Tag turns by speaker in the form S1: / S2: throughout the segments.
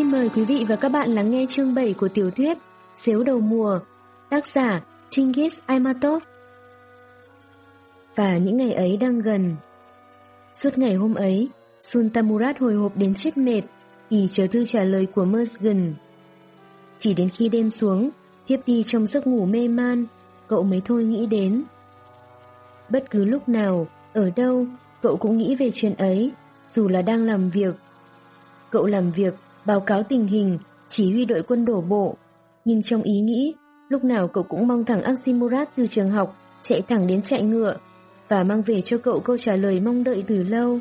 S1: Xin mời quý vị và các bạn lắng nghe chương 7 của tiểu thuyết Xếu đầu mùa, tác giả Chingis Aimatov. Và những ngày ấy đang gần. Suốt ngày hôm ấy, Sultamurat hồi hộp đến chết mệt vì chờ thư trả lời của Mersgen. Chỉ đến khi đêm xuống, thiếp đi trong giấc ngủ mê man, cậu mới thôi nghĩ đến. Bất cứ lúc nào, ở đâu, cậu cũng nghĩ về chuyện ấy, dù là đang làm việc. Cậu làm việc, báo cáo tình hình, chỉ huy đội quân đổ bộ. Nhưng trong ý nghĩ, lúc nào cậu cũng mong thằng Aximurat từ trường học chạy thẳng đến chạy ngựa và mang về cho cậu câu trả lời mong đợi từ lâu.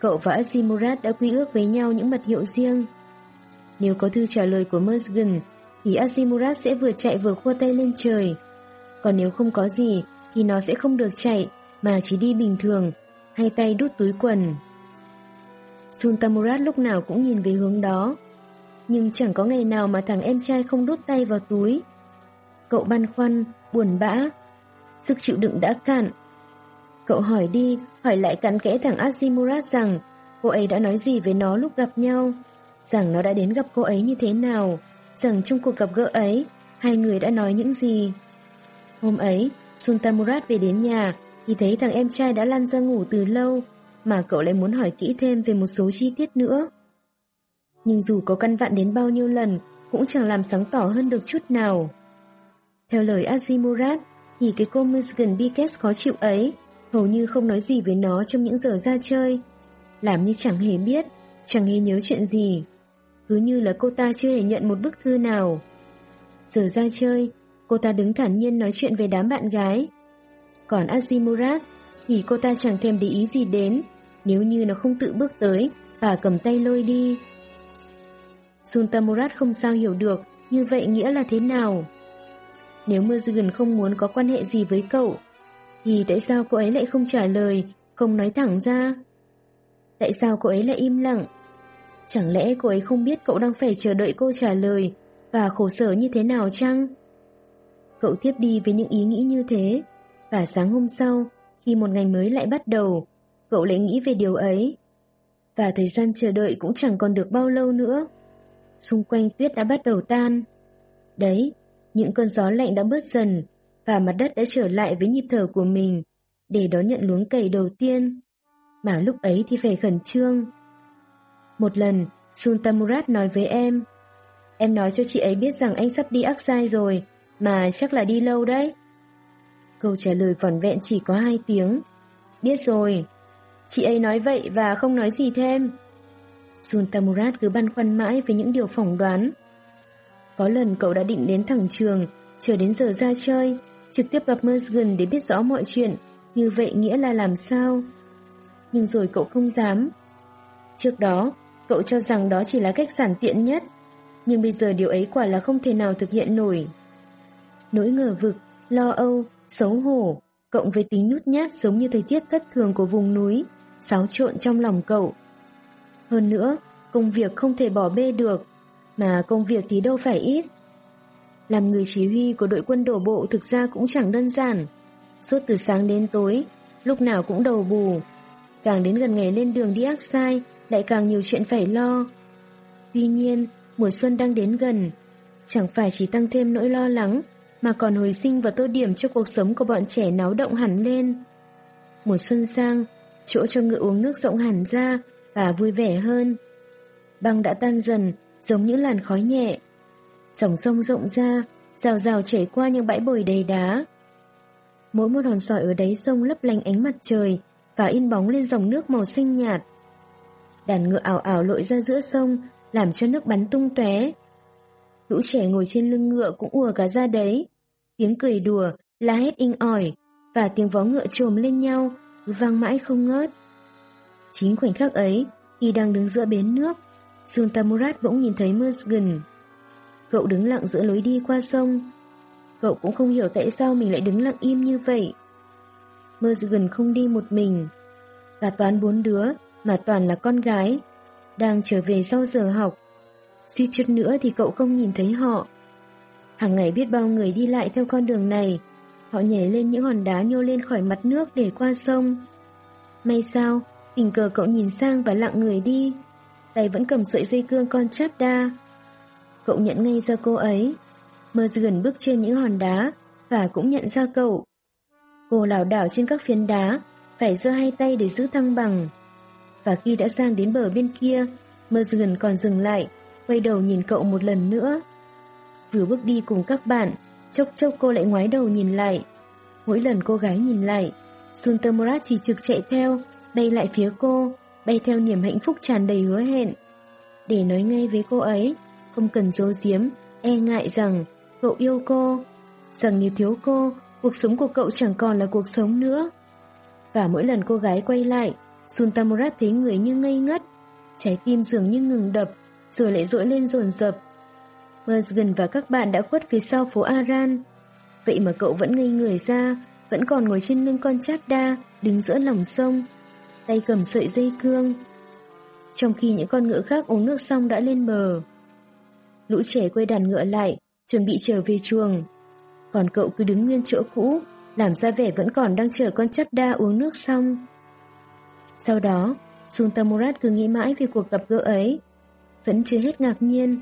S1: Cậu và Aximurat đã quy ước với nhau những mật hiệu riêng. Nếu có thư trả lời của Mersgen, thì Azimurat sẽ vừa chạy vừa khua tay lên trời. Còn nếu không có gì, thì nó sẽ không được chạy, mà chỉ đi bình thường, hai tay đút túi quần. Sultamurat lúc nào cũng nhìn về hướng đó, nhưng chẳng có ngày nào mà thằng em trai không đút tay vào túi. Cậu băn khoăn, buồn bã, sức chịu đựng đã cạn. Cậu hỏi đi, hỏi lại cắn kẽ thằng Azimurat rằng cô ấy đã nói gì với nó lúc gặp nhau rằng nó đã đến gặp cô ấy như thế nào, rằng trong cuộc gặp gỡ ấy, hai người đã nói những gì. Hôm ấy, Sultamurat về đến nhà thì thấy thằng em trai đã lăn ra ngủ từ lâu, mà cậu lại muốn hỏi kỹ thêm về một số chi tiết nữa. Nhưng dù có căn vặn đến bao nhiêu lần, cũng chẳng làm sáng tỏ hơn được chút nào. Theo lời Azimurat, thì cái cô Michigan Bikes khó chịu ấy hầu như không nói gì với nó trong những giờ ra chơi, làm như chẳng hề biết, chẳng hề nhớ chuyện gì cứ như là cô ta chưa hề nhận một bức thư nào. Giờ ra chơi, cô ta đứng thản nhiên nói chuyện về đám bạn gái. Còn Azimurat thì cô ta chẳng thèm để ý gì đến nếu như nó không tự bước tới và cầm tay lôi đi. Sultamurat không sao hiểu được như vậy nghĩa là thế nào. Nếu Mergen không muốn có quan hệ gì với cậu, thì tại sao cô ấy lại không trả lời, không nói thẳng ra? Tại sao cô ấy lại im lặng? Chẳng lẽ cô ấy không biết cậu đang phải chờ đợi cô trả lời và khổ sở như thế nào chăng? Cậu tiếp đi với những ý nghĩ như thế và sáng hôm sau, khi một ngày mới lại bắt đầu, cậu lại nghĩ về điều ấy. Và thời gian chờ đợi cũng chẳng còn được bao lâu nữa. Xung quanh tuyết đã bắt đầu tan. Đấy, những cơn gió lạnh đã bớt dần và mặt đất đã trở lại với nhịp thở của mình để đón nhận luống cày đầu tiên. Mà lúc ấy thì phải khẩn trương. Một lần, Sultamurat nói với em Em nói cho chị ấy biết rằng anh sắp đi Aksai rồi Mà chắc là đi lâu đấy Câu trả lời vỏn vẹn chỉ có hai tiếng Biết rồi Chị ấy nói vậy và không nói gì thêm. Sultamurat cứ băn khoăn mãi với những điều phỏng đoán. Có lần cậu đã định đến thẳng trường Chờ đến giờ ra chơi Trực tiếp gặp Mersgen để biết rõ mọi chuyện Như vậy nghĩa là làm sao? Nhưng rồi cậu không dám. Trước đó Cậu cho rằng đó chỉ là cách giản tiện nhất, nhưng bây giờ điều ấy quả là không thể nào thực hiện nổi. Nỗi ngờ vực, lo âu, xấu hổ, cộng với tính nhút nhát giống như thời tiết thất thường của vùng núi, xáo trộn trong lòng cậu. Hơn nữa, công việc không thể bỏ bê được, mà công việc thì đâu phải ít. Làm người chỉ huy của đội quân đổ bộ thực ra cũng chẳng đơn giản. Suốt từ sáng đến tối, lúc nào cũng đầu bù. Càng đến gần ngày lên đường đi ác sai, lại càng nhiều chuyện phải lo. Tuy nhiên, mùa xuân đang đến gần, chẳng phải chỉ tăng thêm nỗi lo lắng, mà còn hồi sinh và tô điểm cho cuộc sống của bọn trẻ náo động hẳn lên. Mùa xuân sang, chỗ cho ngựa uống nước rộng hẳn ra và vui vẻ hơn. Băng đã tan dần, giống những làn khói nhẹ. Dòng sông rộng ra, rào rào chảy qua những bãi bồi đầy đá. Mỗi một hòn sỏi ở đáy sông lấp lánh ánh mặt trời và in bóng lên dòng nước màu xanh nhạt đàn ngựa ảo ảo lội ra giữa sông, làm cho nước bắn tung tóe. Lũ trẻ ngồi trên lưng ngựa cũng ùa cả ra đấy. Tiếng cười đùa, la hét inh ỏi, và tiếng vó ngựa trồm lên nhau, vang mãi không ngớt. Chính khoảnh khắc ấy, khi đang đứng giữa bến nước, Sultamurat bỗng nhìn thấy Mersgen. Cậu đứng lặng giữa lối đi qua sông. Cậu cũng không hiểu tại sao mình lại đứng lặng im như vậy. Mersgen không đi một mình. Cả toán bốn đứa mà toàn là con gái, đang trở về sau giờ học. Suýt chút nữa thì cậu không nhìn thấy họ. Hàng ngày biết bao người đi lại theo con đường này, họ nhảy lên những hòn đá nhô lên khỏi mặt nước để qua sông. May sao, tình cờ cậu nhìn sang và lặng người đi. tay vẫn cầm sợi dây cương con chát đa. Cậu nhận ngay ra cô ấy. mơ dườn bước trên những hòn đá và cũng nhận ra cậu. Cô lảo đảo trên các phiến đá, phải giơ hai tay để giữ thăng bằng. Và khi đã sang đến bờ bên kia, mơ dườn còn dừng lại, quay đầu nhìn cậu một lần nữa. Vừa bước đi cùng các bạn, chốc chốc cô lại ngoái đầu nhìn lại. Mỗi lần cô gái nhìn lại, Suntamurat chỉ trực chạy theo, bay lại phía cô, bay theo niềm hạnh phúc tràn đầy hứa hẹn. Để nói ngay với cô ấy, không cần giấu giếm, e ngại rằng cậu yêu cô, rằng nếu thiếu cô, cuộc sống của cậu chẳng còn là cuộc sống nữa. Và mỗi lần cô gái quay lại, Suntamurat thấy người như ngây ngất, trái tim dường như ngừng đập, rồi lại dội lên dồn dập. Mersgen và các bạn đã khuất phía sau phố Aran. Vậy mà cậu vẫn ngây người ra, vẫn còn ngồi trên lưng con chát đa, đứng giữa lòng sông, tay cầm sợi dây cương. Trong khi những con ngựa khác uống nước xong đã lên bờ. Lũ trẻ quay đàn ngựa lại, chuẩn bị trở về chuồng. Còn cậu cứ đứng nguyên chỗ cũ, làm ra vẻ vẫn còn đang chờ con chát đa uống nước xong. Sau đó, Suntamurat cứ nghĩ mãi về cuộc gặp gỡ ấy. Vẫn chưa hết ngạc nhiên,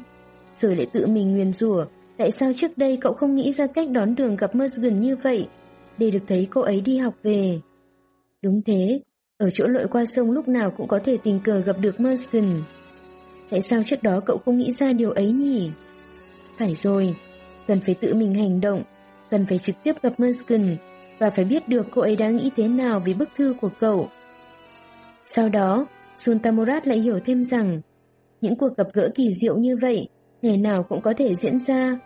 S1: rồi lại tự mình nguyền rủa tại sao trước đây cậu không nghĩ ra cách đón đường gặp Mersgen như vậy để được thấy cô ấy đi học về. Đúng thế, ở chỗ lội qua sông lúc nào cũng có thể tình cờ gặp được Mersgen. Tại sao trước đó cậu không nghĩ ra điều ấy nhỉ? Phải rồi, cần phải tự mình hành động, cần phải trực tiếp gặp Mersgen và phải biết được cô ấy đang nghĩ thế nào về bức thư của cậu. Sau đó, Suntamurat lại hiểu thêm rằng những cuộc gặp gỡ kỳ diệu như vậy ngày nào cũng có thể diễn ra.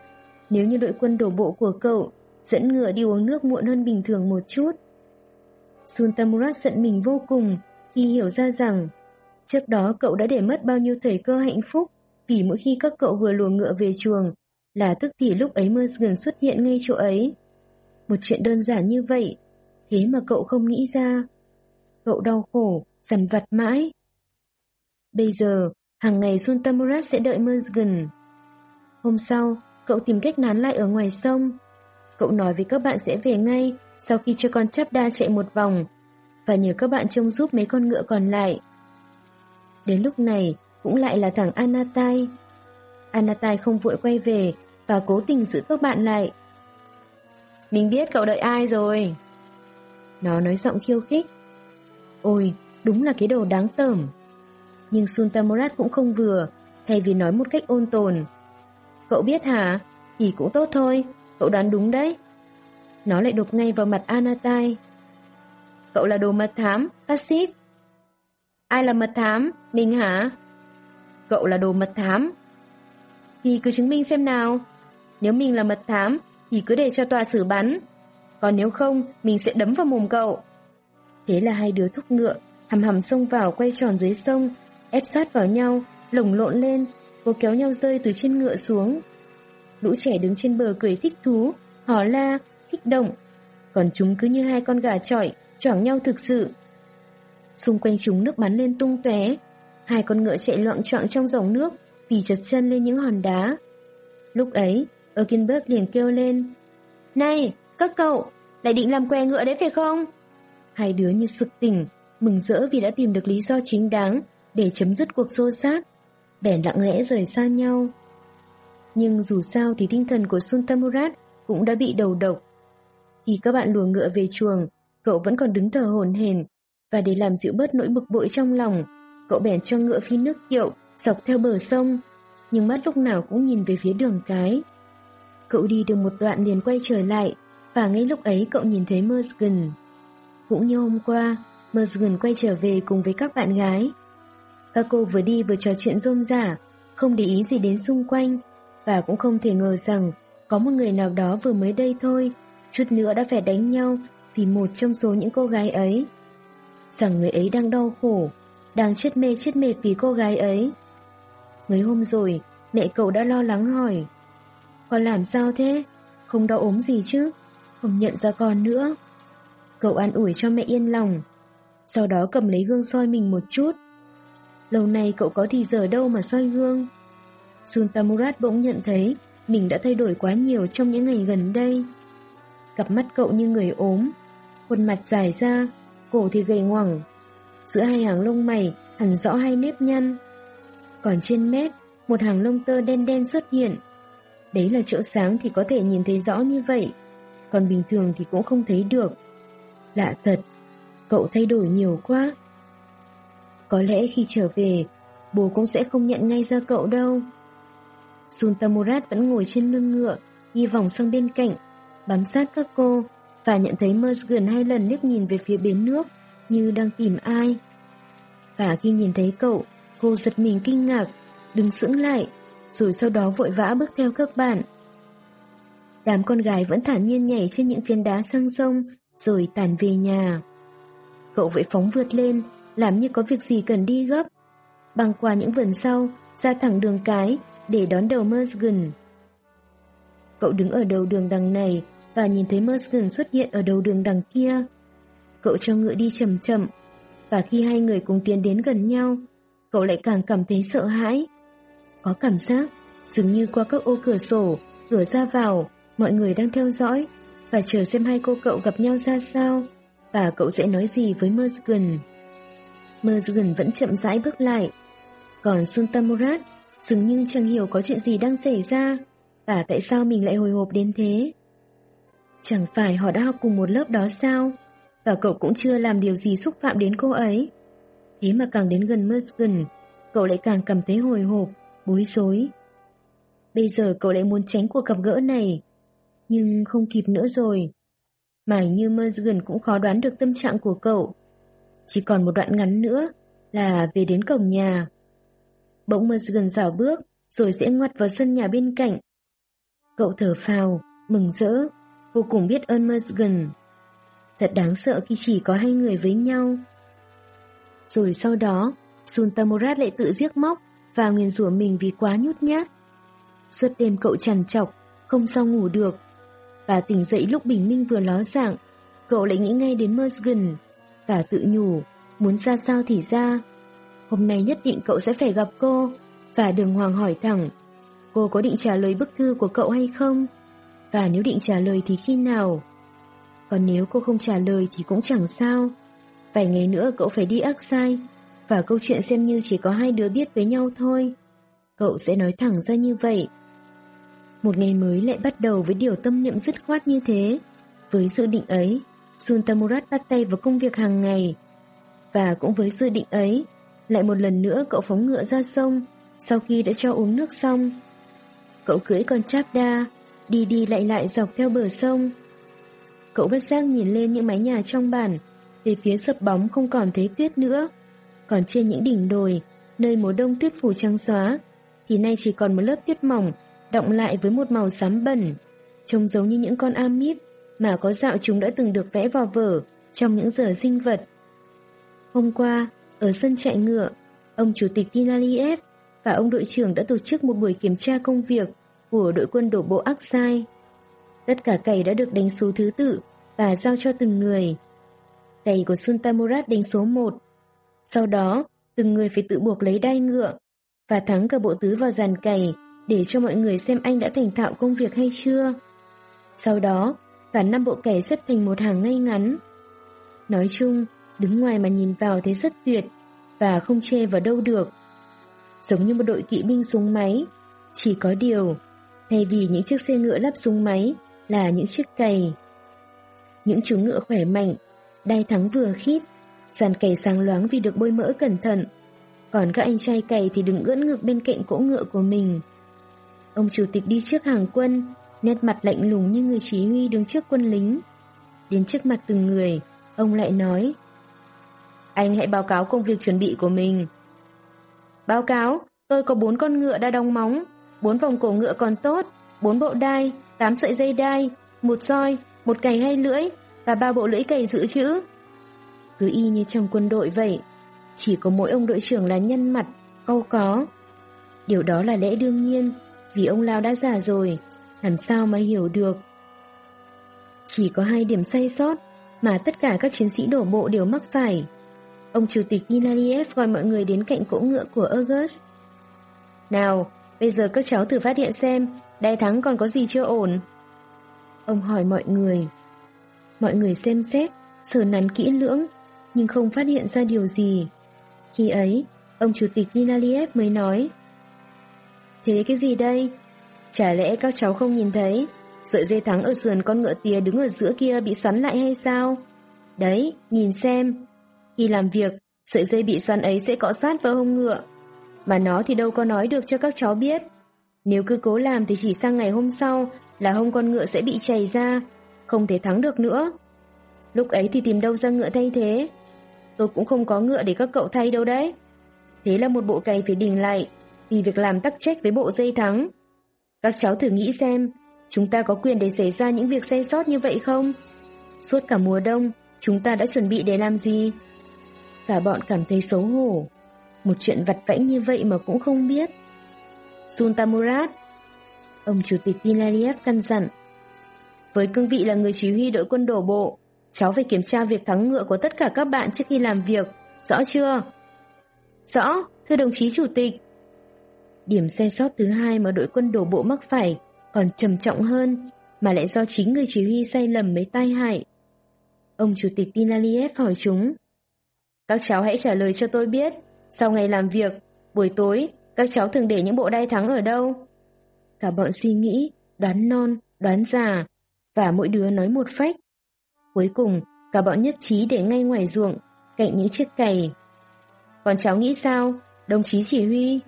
S1: Nếu như đội quân đổ bộ của cậu dẫn ngựa đi uống nước muộn hơn bình thường một chút. Sultamurat giận mình vô cùng khi hiểu ra rằng trước đó cậu đã để mất bao nhiêu thời cơ hạnh phúc vì mỗi khi các cậu vừa lùa ngựa về chuồng là tức thì lúc ấy Mersgen xuất hiện ngay chỗ ấy. Một chuyện đơn giản như vậy, thế mà cậu không nghĩ ra. Cậu đau khổ, dằn vặt mãi. Bây giờ, hàng ngày Sultamurat sẽ đợi Mersgen. Hôm sau, cậu tìm cách nán lại ở ngoài sông. Cậu nói với các bạn sẽ về ngay sau khi cho con chắp đa chạy một vòng và nhờ các bạn trông giúp mấy con ngựa còn lại. Đến lúc này cũng lại là thằng Anatai. Anatai không vội quay về và cố tình giữ các bạn lại. Mình biết cậu đợi ai rồi. Nó nói giọng khiêu khích. Ôi, đúng là cái đồ đáng tởm. Nhưng Suntamorat cũng không vừa, thay vì nói một cách ôn tồn. Cậu biết hả? Thì cũng tốt thôi, cậu đoán đúng đấy. Nó lại đục ngay vào mặt Anatai. Cậu là đồ mật thám, phát xít. Ai là mật thám? Mình hả? Cậu là đồ mật thám. Thì cứ chứng minh xem nào. Nếu mình là mật thám, thì cứ để cho tòa xử bắn. Còn nếu không, mình sẽ đấm vào mồm cậu. Thế là hai đứa thúc ngựa, hầm hầm xông vào quay tròn dưới sông, ép sát vào nhau, lồng lộn lên, cố kéo nhau rơi từ trên ngựa xuống. Lũ trẻ đứng trên bờ cười thích thú, hò la, kích động. Còn chúng cứ như hai con gà trọi, choảng nhau thực sự. Xung quanh chúng nước bắn lên tung tóe, hai con ngựa chạy loạn choạng trong dòng nước vì chật chân lên những hòn đá. Lúc ấy, Erkenberg liền kêu lên. Này, các cậu, lại định làm què ngựa đấy phải không? Hai đứa như sực tỉnh, mừng rỡ vì đã tìm được lý do chính đáng để chấm dứt cuộc xô xát, bèn lặng lẽ rời xa nhau. Nhưng dù sao thì tinh thần của Suntamurat cũng đã bị đầu độc. Khi các bạn lùa ngựa về chuồng, cậu vẫn còn đứng thờ hồn hền, và để làm dịu bớt nỗi bực bội trong lòng, cậu bèn cho ngựa phi nước kiệu dọc theo bờ sông, nhưng mắt lúc nào cũng nhìn về phía đường cái. Cậu đi được một đoạn liền quay trở lại, và ngay lúc ấy cậu nhìn thấy Mersgen. Cũng như hôm qua, Mersgen quay trở về cùng với các bạn gái. Các cô vừa đi vừa trò chuyện rôm rả, không để ý gì đến xung quanh, và cũng không thể ngờ rằng có một người nào đó vừa mới đây thôi, chút nữa đã phải đánh nhau vì một trong số những cô gái ấy. Rằng người ấy đang đau khổ, đang chết mê chết mệt vì cô gái ấy. Mấy hôm rồi, mẹ cậu đã lo lắng hỏi. Con làm sao thế? Không đau ốm gì chứ? Không nhận ra con nữa. Cậu an ủi cho mẹ yên lòng. Sau đó cầm lấy gương soi mình một chút. Lâu nay cậu có thì giờ đâu mà soi gương. Suntamurat bỗng nhận thấy mình đã thay đổi quá nhiều trong những ngày gần đây. Cặp mắt cậu như người ốm, khuôn mặt dài ra, cổ thì gầy ngoẳng. Giữa hai hàng lông mày hẳn rõ hai nếp nhăn. Còn trên mép, một hàng lông tơ đen đen xuất hiện. Đấy là chỗ sáng thì có thể nhìn thấy rõ như vậy, còn bình thường thì cũng không thấy được. Lạ thật, cậu thay đổi nhiều quá. Có lẽ khi trở về, bố cũng sẽ không nhận ngay ra cậu đâu. Suntamurat vẫn ngồi trên lưng ngựa, đi vòng sang bên cạnh, bám sát các cô và nhận thấy Mersgen hai lần liếc nhìn về phía bến nước như đang tìm ai. Và khi nhìn thấy cậu, cô giật mình kinh ngạc, đứng sững lại, rồi sau đó vội vã bước theo các bạn. Đám con gái vẫn thản nhiên nhảy trên những phiến đá sang sông, rồi tản về nhà. Cậu vội phóng vượt lên, làm như có việc gì cần đi gấp. Băng qua những vườn sau, ra thẳng đường cái để đón đầu Mersgen. Cậu đứng ở đầu đường đằng này và nhìn thấy Mersgen xuất hiện ở đầu đường đằng kia. Cậu cho ngựa đi chậm chậm, và khi hai người cùng tiến đến gần nhau, cậu lại càng cảm thấy sợ hãi. Có cảm giác dường như qua các ô cửa sổ, cửa ra vào, mọi người đang theo dõi và chờ xem hai cô cậu gặp nhau ra sao và cậu sẽ nói gì với Mersgen. Mergen vẫn chậm rãi bước lại, còn Suntamurat dường như chẳng hiểu có chuyện gì đang xảy ra và tại sao mình lại hồi hộp đến thế. Chẳng phải họ đã học cùng một lớp đó sao? Và cậu cũng chưa làm điều gì xúc phạm đến cô ấy. Thế mà càng đến gần Mergen, cậu lại càng cảm thấy hồi hộp, bối rối. Bây giờ cậu lại muốn tránh cuộc gặp gỡ này, nhưng không kịp nữa rồi. Mà như Mergen cũng khó đoán được tâm trạng của cậu. Chỉ còn một đoạn ngắn nữa là về đến cổng nhà. Bỗng Mersgen dào bước, rồi sẽ ngoặt vào sân nhà bên cạnh. Cậu thở phào, mừng rỡ, vô cùng biết ơn Mersgen. Thật đáng sợ khi chỉ có hai người với nhau. Rồi sau đó, Sultamurat lại tự giết móc và nguyền rủa mình vì quá nhút nhát. Suốt đêm cậu trằn trọc, không sao ngủ được. Và tỉnh dậy lúc bình minh vừa ló dạng, cậu lại nghĩ ngay đến Mersgen và tự nhủ, muốn ra sao thì ra. Hôm nay nhất định cậu sẽ phải gặp cô và đường hoàng hỏi thẳng cô có định trả lời bức thư của cậu hay không? Và nếu định trả lời thì khi nào? Còn nếu cô không trả lời thì cũng chẳng sao. Vài ngày nữa cậu phải đi ác sai và câu chuyện xem như chỉ có hai đứa biết với nhau thôi. Cậu sẽ nói thẳng ra như vậy. Một ngày mới lại bắt đầu với điều tâm niệm dứt khoát như thế. Với dự định ấy, Sultamurat bắt tay vào công việc hàng ngày. Và cũng với dự định ấy, lại một lần nữa cậu phóng ngựa ra sông sau khi đã cho uống nước xong. Cậu cưỡi con cháp đa, đi đi lại lại dọc theo bờ sông. Cậu bất giác nhìn lên những mái nhà trong bản, về phía sập bóng không còn thấy tuyết nữa. Còn trên những đỉnh đồi, nơi mùa đông tuyết phủ trắng xóa, thì nay chỉ còn một lớp tuyết mỏng, động lại với một màu xám bẩn, trông giống như những con amip mà có dạo chúng đã từng được vẽ vào vở trong những giờ sinh vật. Hôm qua, ở sân chạy ngựa, ông chủ tịch Tinaliev và ông đội trưởng đã tổ chức một buổi kiểm tra công việc của đội quân đổ bộ Aksai. Tất cả cày đã được đánh số thứ tự và giao cho từng người. Cày của Sultamurat đánh số 1. Sau đó, từng người phải tự buộc lấy đai ngựa và thắng cả bộ tứ vào dàn cày để cho mọi người xem anh đã thành thạo công việc hay chưa. Sau đó, cả năm bộ kẻ xếp thành một hàng ngay ngắn. Nói chung, đứng ngoài mà nhìn vào thấy rất tuyệt và không chê vào đâu được. Giống như một đội kỵ binh súng máy, chỉ có điều, thay vì những chiếc xe ngựa lắp súng máy là những chiếc cày. Những chú ngựa khỏe mạnh, đai thắng vừa khít, dàn cày sáng loáng vì được bôi mỡ cẩn thận. Còn các anh trai cày thì đứng ưỡn ngược bên cạnh cỗ ngựa của mình. Ông chủ tịch đi trước hàng quân, nét mặt lạnh lùng như người chỉ huy đứng trước quân lính. Đến trước mặt từng người, ông lại nói Anh hãy báo cáo công việc chuẩn bị của mình. Báo cáo, tôi có bốn con ngựa đã đóng móng, bốn vòng cổ ngựa còn tốt, bốn bộ đai, tám sợi dây đai, một roi, một cày hay lưỡi và ba bộ lưỡi cày dự trữ. Cứ y như trong quân đội vậy, chỉ có mỗi ông đội trưởng là nhân mặt, câu có. Điều đó là lẽ đương nhiên, vì ông Lao đã già rồi, làm sao mà hiểu được. Chỉ có hai điểm sai sót mà tất cả các chiến sĩ đổ bộ đều mắc phải. Ông chủ tịch Ninaliev gọi mọi người đến cạnh cỗ ngựa của August. Nào, bây giờ các cháu thử phát hiện xem đại thắng còn có gì chưa ổn. Ông hỏi mọi người. Mọi người xem xét, sờ nắn kỹ lưỡng, nhưng không phát hiện ra điều gì. Khi ấy, Ông chủ tịch Ninaliev mới nói. Thế cái gì đây? Chả lẽ các cháu không nhìn thấy sợi dây thắng ở sườn con ngựa tía đứng ở giữa kia bị xoắn lại hay sao? Đấy, nhìn xem. Khi làm việc, sợi dây bị xoắn ấy sẽ cọ sát vào hông ngựa. Mà nó thì đâu có nói được cho các cháu biết. Nếu cứ cố làm thì chỉ sang ngày hôm sau là hông con ngựa sẽ bị chảy ra, không thể thắng được nữa. Lúc ấy thì tìm đâu ra ngựa thay thế. Tôi cũng không có ngựa để các cậu thay đâu đấy. Thế là một bộ cày phải đình lại vì việc làm tắc trách với bộ dây thắng. Các cháu thử nghĩ xem, chúng ta có quyền để xảy ra những việc sai sót như vậy không? Suốt cả mùa đông, chúng ta đã chuẩn bị để làm gì? Cả bọn cảm thấy xấu hổ. Một chuyện vặt vãnh như vậy mà cũng không biết. Sultamurat Ông chủ tịch Tinaliev căn dặn. Với cương vị là người chỉ huy đội quân đổ bộ, cháu phải kiểm tra việc thắng ngựa của tất cả các bạn trước khi làm việc, rõ chưa? Rõ, thưa đồng chí chủ tịch. Điểm sai sót thứ hai mà đội quân đổ bộ mắc phải còn trầm trọng hơn, mà lại do chính người chỉ huy sai lầm mới tai hại. Ông chủ tịch Tinaliev hỏi chúng. Các cháu hãy trả lời cho tôi biết, sau ngày làm việc, buổi tối, các cháu thường để những bộ đai thắng ở đâu? Cả bọn suy nghĩ, đoán non, đoán già, và mỗi đứa nói một phách. Cuối cùng, cả bọn nhất trí để ngay ngoài ruộng, cạnh những chiếc cày. Còn cháu nghĩ sao, đồng chí chỉ huy?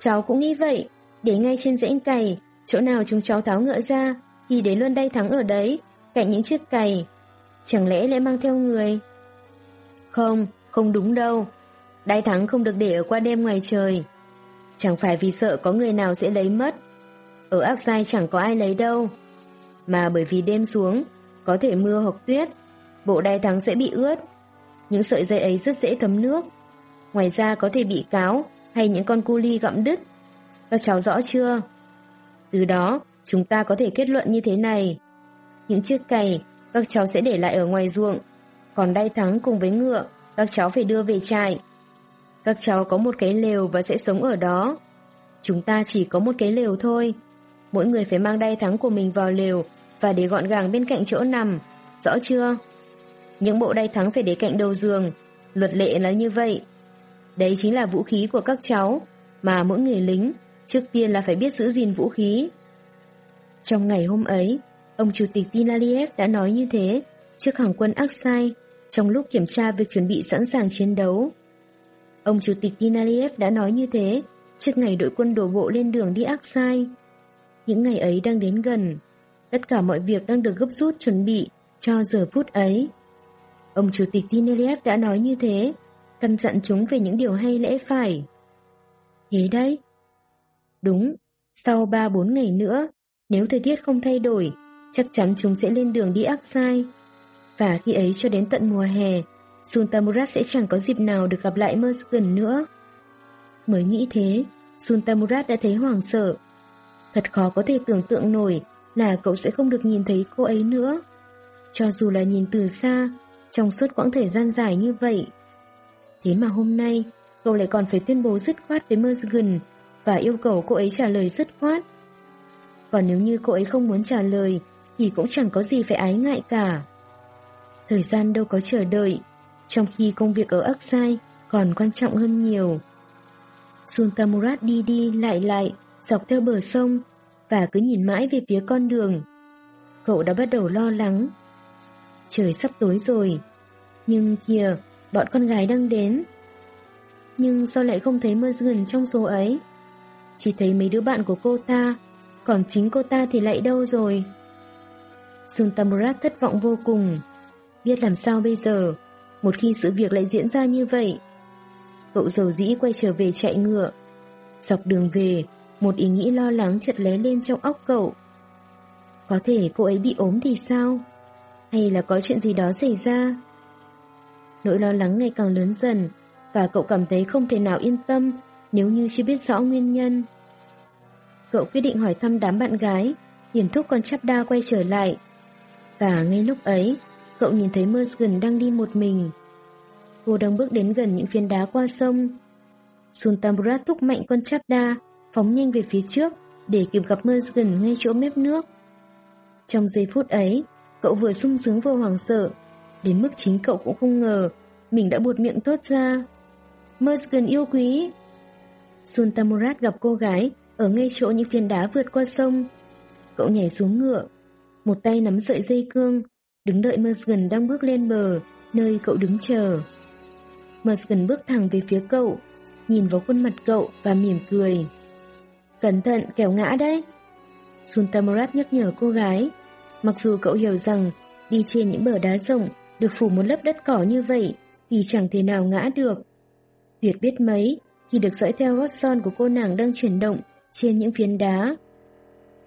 S1: Cháu cũng nghĩ vậy, để ngay trên rãnh cày, chỗ nào chúng cháu tháo ngựa ra, thì để luôn đây thắng ở đấy, cạnh những chiếc cày. Chẳng lẽ lại mang theo người? Không, không đúng đâu. Đai thắng không được để ở qua đêm ngoài trời. Chẳng phải vì sợ có người nào sẽ lấy mất. Ở ác sai chẳng có ai lấy đâu. Mà bởi vì đêm xuống, có thể mưa hoặc tuyết, bộ đai thắng sẽ bị ướt. Những sợi dây ấy rất dễ thấm nước. Ngoài ra có thể bị cáo hay những con cu ly gặm đứt. Các cháu rõ chưa? Từ đó, chúng ta có thể kết luận như thế này. Những chiếc cày, các cháu sẽ để lại ở ngoài ruộng. Còn đai thắng cùng với ngựa, các cháu phải đưa về trại. Các cháu có một cái lều và sẽ sống ở đó. Chúng ta chỉ có một cái lều thôi. Mỗi người phải mang đai thắng của mình vào lều và để gọn gàng bên cạnh chỗ nằm. Rõ chưa? Những bộ đai thắng phải để cạnh đầu giường. Luật lệ là như vậy. Đấy chính là vũ khí của các cháu, mà mỗi người lính trước tiên là phải biết giữ gìn vũ khí. Trong ngày hôm ấy, ông chủ tịch Tinaliev đã nói như thế trước hàng quân Aksai trong lúc kiểm tra việc chuẩn bị sẵn sàng chiến đấu. Ông chủ tịch Tinaliev đã nói như thế trước ngày đội quân đổ bộ lên đường đi Aksai. Những ngày ấy đang đến gần, tất cả mọi việc đang được gấp rút chuẩn bị cho giờ phút ấy. Ông chủ tịch Tinaliev đã nói như thế căn dặn chúng về những điều hay lẽ phải. Thế đấy. Đúng, sau 3-4 ngày nữa, nếu thời tiết không thay đổi, chắc chắn chúng sẽ lên đường đi Aksai. Và khi ấy cho đến tận mùa hè, Sultamurat sẽ chẳng có dịp nào được gặp lại Mersgen nữa. Mới nghĩ thế, Sultamurat đã thấy hoảng sợ. Thật khó có thể tưởng tượng nổi là cậu sẽ không được nhìn thấy cô ấy nữa. Cho dù là nhìn từ xa, trong suốt quãng thời gian dài như vậy, Thế mà hôm nay, cậu lại còn phải tuyên bố dứt khoát với Mersgen và yêu cầu cô ấy trả lời dứt khoát. Còn nếu như cô ấy không muốn trả lời, thì cũng chẳng có gì phải ái ngại cả. Thời gian đâu có chờ đợi, trong khi công việc ở Aksai còn quan trọng hơn nhiều. Sultamurat đi đi lại lại, dọc theo bờ sông, và cứ nhìn mãi về phía con đường. Cậu đã bắt đầu lo lắng. Trời sắp tối rồi, nhưng kìa, bọn con gái đang đến. Nhưng sao lại không thấy Mersgen trong số ấy? Chỉ thấy mấy đứa bạn của cô ta, còn chính cô ta thì lại đâu rồi? Sultamurat thất vọng vô cùng. Biết làm sao bây giờ, một khi sự việc lại diễn ra như vậy. Cậu dầu dĩ quay trở về chạy ngựa. Dọc đường về, một ý nghĩ lo lắng chợt lé lên trong óc cậu. Có thể cô ấy bị ốm thì sao? Hay là có chuyện gì đó xảy ra? Nỗi lo lắng ngày càng lớn dần và cậu cảm thấy không thể nào yên tâm nếu như chưa biết rõ nguyên nhân. Cậu quyết định hỏi thăm đám bạn gái, Hiển thúc con chắp đa quay trở lại. Và ngay lúc ấy, cậu nhìn thấy Mersgen đang đi một mình. Cô đang bước đến gần những phiến đá qua sông. Sultanburat thúc mạnh con chắp đa, phóng nhanh về phía trước để kịp gặp Mersgen ngay chỗ mép nước. Trong giây phút ấy, cậu vừa sung sướng vừa hoảng sợ Đến mức chính cậu cũng không ngờ Mình đã buột miệng thốt ra Mergen yêu quý. Suntamurat gặp cô gái ở ngay chỗ những phiến đá vượt qua sông. Cậu nhảy xuống ngựa, một tay nắm sợi dây cương, đứng đợi Mergen đang bước lên bờ, nơi cậu đứng chờ. Mergen bước thẳng về phía cậu, nhìn vào khuôn mặt cậu và mỉm cười. Cẩn thận, kẻo ngã đấy. Suntamurat nhắc nhở cô gái. Mặc dù cậu hiểu rằng đi trên những bờ đá rộng được phủ một lớp đất cỏ như vậy thì chẳng thể nào ngã được. Tuyệt biết mấy khi được dõi theo gót son của cô nàng đang chuyển động trên những phiến đá.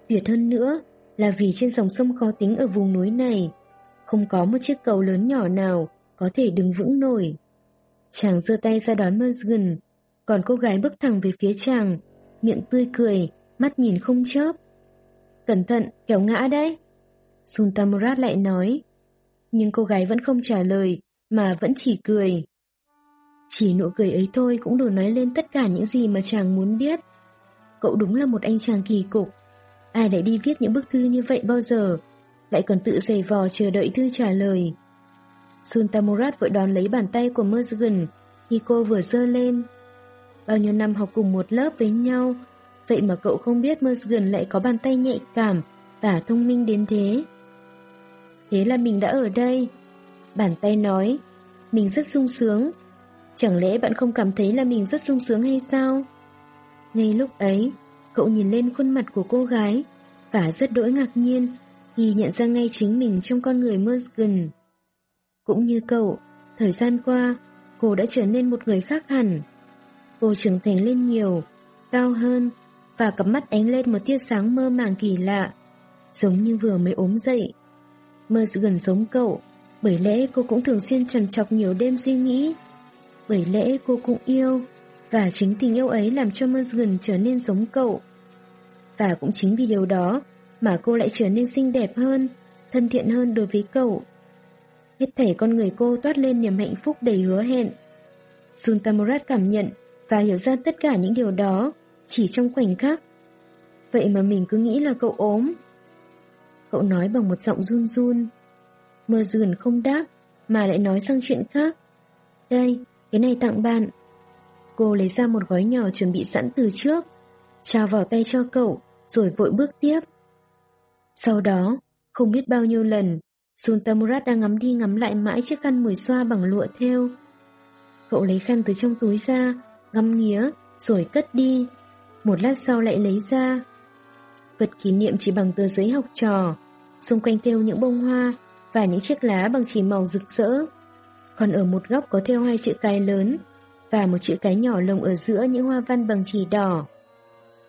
S1: Tuyệt hơn nữa là vì trên dòng sông khó tính ở vùng núi này không có một chiếc cầu lớn nhỏ nào có thể đứng vững nổi. Chàng giơ tay ra đón Mersgen, còn cô gái bước thẳng về phía chàng, miệng tươi cười, mắt nhìn không chớp. Cẩn thận, kéo ngã đấy. Suntamurat lại nói. Nhưng cô gái vẫn không trả lời, mà vẫn chỉ cười. Chỉ nụ cười ấy thôi cũng đủ nói lên tất cả những gì mà chàng muốn biết. Cậu đúng là một anh chàng kỳ cục. Ai lại đi viết những bức thư như vậy bao giờ, lại còn tự giày vò chờ đợi thư trả lời. Suntamurat vội đón lấy bàn tay của Mergen khi cô vừa dơ lên. Bao nhiêu năm học cùng một lớp với nhau, vậy mà cậu không biết Mergen lại có bàn tay nhạy cảm và thông minh đến thế. Thế là mình đã ở đây. Bàn tay nói, mình rất sung sướng. Chẳng lẽ bạn không cảm thấy là mình rất sung sướng hay sao? Ngay lúc ấy, cậu nhìn lên khuôn mặt của cô gái và rất đỗi ngạc nhiên khi nhận ra ngay chính mình trong con người Mergen. Cũng như cậu, thời gian qua, cô đã trở nên một người khác hẳn. Cô trưởng thành lên nhiều, cao hơn, và cặp mắt ánh lên một tia sáng mơ màng kỳ lạ, giống như vừa mới ốm dậy. Mơ gần giống cậu, bởi lẽ cô cũng thường xuyên trằn trọc nhiều đêm suy nghĩ. Bởi lẽ cô cũng yêu, và chính tình yêu ấy làm cho Mơ gần trở nên giống cậu. Và cũng chính vì điều đó mà cô lại trở nên xinh đẹp hơn, thân thiện hơn đối với cậu. Hết thảy con người cô toát lên niềm hạnh phúc đầy hứa hẹn. Suntamurat cảm nhận và hiểu ra tất cả những điều đó chỉ trong khoảnh khắc. Vậy mà mình cứ nghĩ là cậu ốm. Cậu nói bằng một giọng run run. Mơ dườn không đáp, mà lại nói sang chuyện khác. Đây, cái này tặng bạn. Cô lấy ra một gói nhỏ chuẩn bị sẵn từ trước, trao vào tay cho cậu, rồi vội bước tiếp. Sau đó, không biết bao nhiêu lần, Suntamurat đang ngắm đi ngắm lại mãi chiếc khăn mùi xoa bằng lụa theo. Cậu lấy khăn từ trong túi ra, ngắm nghía, rồi cất đi. Một lát sau lại lấy ra. Vật kỷ niệm chỉ bằng tờ giấy học trò, xung quanh theo những bông hoa và những chiếc lá bằng chỉ màu rực rỡ. Còn ở một góc có theo hai chữ cái lớn và một chữ cái nhỏ lồng ở giữa những hoa văn bằng chỉ đỏ.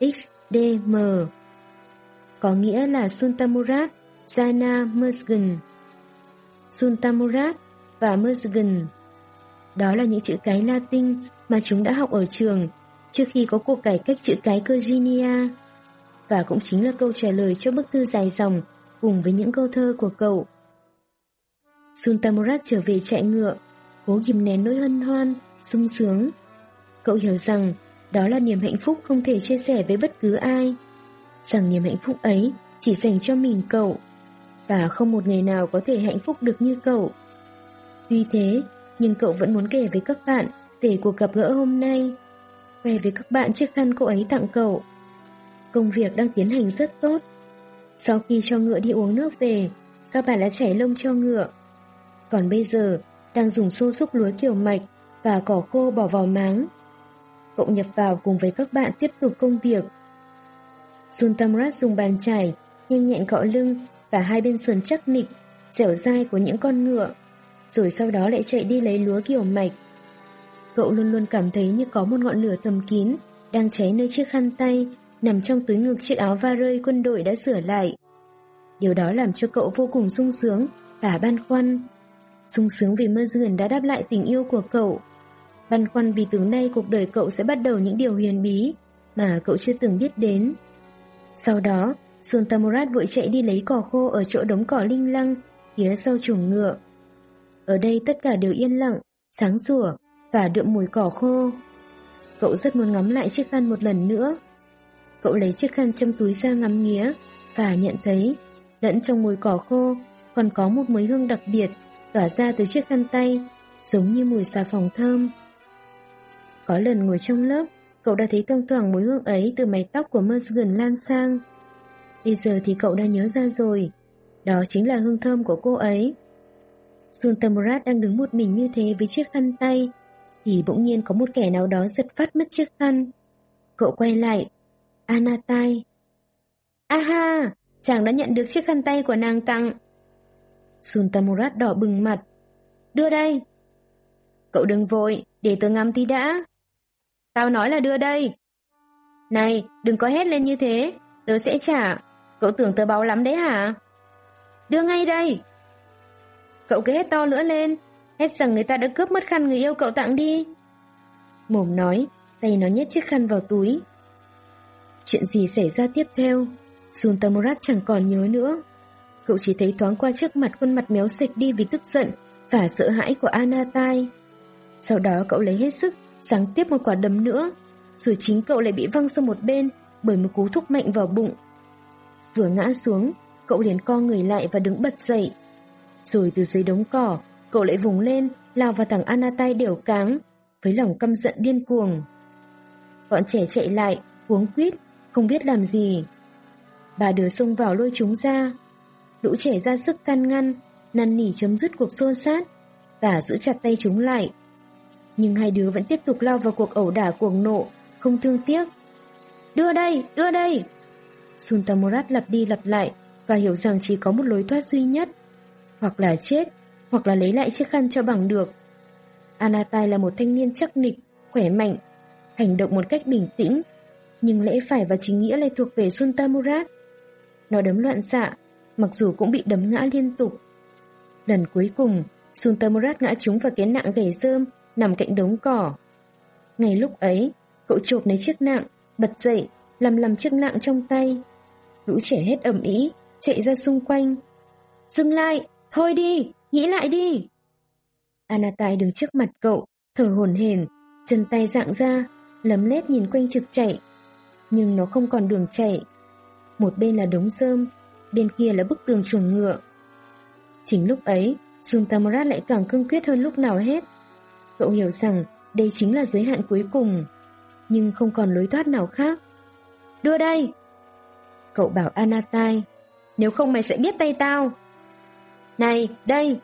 S1: XDM Có nghĩa là Suntamurat, Jana Mersgen Suntamurat và Mersgen Đó là những chữ cái Latin mà chúng đã học ở trường trước khi có cuộc cải cách chữ cái Virginia. Và cũng chính là câu trả lời cho bức thư dài dòng cùng với những câu thơ của cậu. Suntamurat trở về chạy ngựa, cố kìm nén nỗi hân hoan, sung sướng. Cậu hiểu rằng đó là niềm hạnh phúc không thể chia sẻ với bất cứ ai. Rằng niềm hạnh phúc ấy chỉ dành cho mình cậu. Và không một người nào có thể hạnh phúc được như cậu. Tuy thế, nhưng cậu vẫn muốn kể với các bạn về cuộc gặp gỡ hôm nay. Về với các bạn chiếc khăn cô ấy tặng cậu. Công việc đang tiến hành rất tốt. Sau khi cho ngựa đi uống nước về, các bạn đã chảy lông cho ngựa. Còn bây giờ, đang dùng xô xúc lúa kiểu mạch và cỏ khô bỏ vào máng. Cậu nhập vào cùng với các bạn tiếp tục công việc. Sultamrat dùng bàn chải, nhanh nhẹn cọ lưng và hai bên sườn chắc nịch, dẻo dai của những con ngựa, rồi sau đó lại chạy đi lấy lúa kiểu mạch. Cậu luôn luôn cảm thấy như có một ngọn lửa thầm kín đang cháy nơi chiếc khăn tay nằm trong túi ngực chiếc áo va rơi quân đội đã sửa lại. Điều đó làm cho cậu vô cùng sung sướng và băn khoăn. Sung sướng vì mơ dườn đã đáp lại tình yêu của cậu. Băn khoăn vì từ nay cuộc đời cậu sẽ bắt đầu những điều huyền bí mà cậu chưa từng biết đến. Sau đó, Sultamurat vội chạy đi lấy cỏ khô ở chỗ đống cỏ linh lăng phía sau chuồng ngựa. Ở đây tất cả đều yên lặng, sáng sủa và đượm mùi cỏ khô. Cậu rất muốn ngắm lại chiếc khăn một lần nữa. Cậu lấy chiếc khăn trong túi ra ngắm nghía và nhận thấy lẫn trong mùi cỏ khô còn có một mùi hương đặc biệt tỏa ra từ chiếc khăn tay giống như mùi xà phòng thơm. Có lần ngồi trong lớp, cậu đã thấy thoang thoảng mùi hương ấy từ mái tóc của Mergen lan sang. Bây giờ thì cậu đã nhớ ra rồi, đó chính là hương thơm của cô ấy. Suntamurat đang đứng một mình như thế với chiếc khăn tay, thì bỗng nhiên có một kẻ nào đó giật phát mất chiếc khăn. Cậu quay lại. Anatai. Aha! Chàng đã nhận được chiếc khăn tay của nàng tặng. Suntamurat đỏ bừng mặt. Đưa đây. Cậu đừng vội, để tớ ngắm tí đã. Tao nói là đưa đây. Này, đừng có hét lên như thế, tớ sẽ trả. Cậu tưởng tớ báo lắm đấy hả? Đưa ngay đây. Cậu cứ hét to nữa lên, hét rằng người ta đã cướp mất khăn người yêu cậu tặng đi. Mồm nói, tay nó nhét chiếc khăn vào túi. Chuyện gì xảy ra tiếp theo, Sultamurat chẳng còn nhớ nữa. Cậu chỉ thấy thoáng qua trước mặt khuôn mặt méo sạch đi vì tức giận và sợ hãi của Anatai. Sau đó cậu lấy hết sức, giáng tiếp một quả đấm nữa, rồi chính cậu lại bị văng sang một bên bởi một cú thúc mạnh vào bụng. Vừa ngã xuống, cậu liền co người lại và đứng bật dậy. Rồi từ dưới đống cỏ, cậu lại vùng lên, lao vào thằng Anatai đều cáng, với lòng căm giận điên cuồng. Bọn trẻ chạy lại, cuống quýt, không biết làm gì. Bà đứa xông vào lôi chúng ra. Lũ trẻ ra sức can ngăn, năn nỉ chấm dứt cuộc xô sát và giữ chặt tay chúng lại. Nhưng hai đứa vẫn tiếp tục lao vào cuộc ẩu đả cuồng nộ, không thương tiếc. Đưa đây, đưa đây! Suntamorat lặp đi lặp lại và hiểu rằng chỉ có một lối thoát duy nhất. Hoặc là chết, hoặc là lấy lại chiếc khăn cho bằng được. Anatai là một thanh niên chắc nịch, khỏe mạnh, hành động một cách bình tĩnh, nhưng lẽ phải và chính nghĩa lại thuộc về Sultamurat. Nó đấm loạn xạ, mặc dù cũng bị đấm ngã liên tục. Lần cuối cùng, Sultamurat ngã trúng vào cái nạng gầy rơm nằm cạnh đống cỏ. Ngay lúc ấy, cậu chộp lấy chiếc nạng, bật dậy, làm làm chiếc nạng trong tay. Lũ trẻ hết ẩm ý chạy ra xung quanh. Dừng lại, thôi đi, nghĩ lại đi. Anatai đứng trước mặt cậu, thở hổn hển, chân tay dạng ra, lấm lét nhìn quanh trực chạy. Nhưng nó không còn đường chạy. Một bên là đống rơm, bên kia là bức tường chuồng ngựa. Chính lúc ấy, Sultamarat lại càng cương quyết hơn lúc nào hết. Cậu hiểu rằng đây chính là giới hạn cuối cùng, nhưng không còn lối thoát nào khác. Đưa đây! Cậu bảo Anatai, nếu không mày sẽ biết tay tao. Này, đây!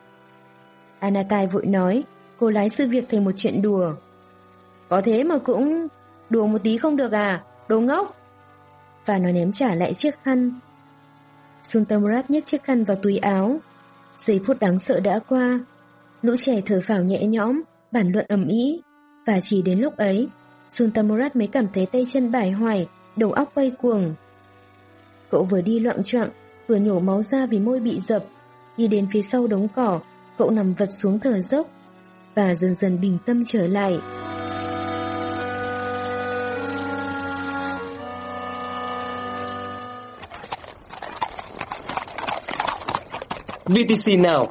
S1: Anatai vội nói, cô lái sự việc thành một chuyện đùa. Có thế mà cũng... đùa một tí không được à, đồ ngốc! Và nó ném trả lại chiếc khăn. Sultamurat nhét chiếc khăn vào túi áo. Giây phút đáng sợ đã qua. Lũ trẻ thở phào nhẹ nhõm, bản luận ầm ĩ Và chỉ đến lúc ấy, Sultamurat mới cảm thấy tay chân bài hoài, đầu óc quay cuồng. Cậu vừa đi loạn trọng, vừa nhổ máu ra vì môi bị dập. Đi đến phía sau đống cỏ, cậu nằm vật xuống thở dốc và dần dần bình tâm trở lại.
S2: VTC now.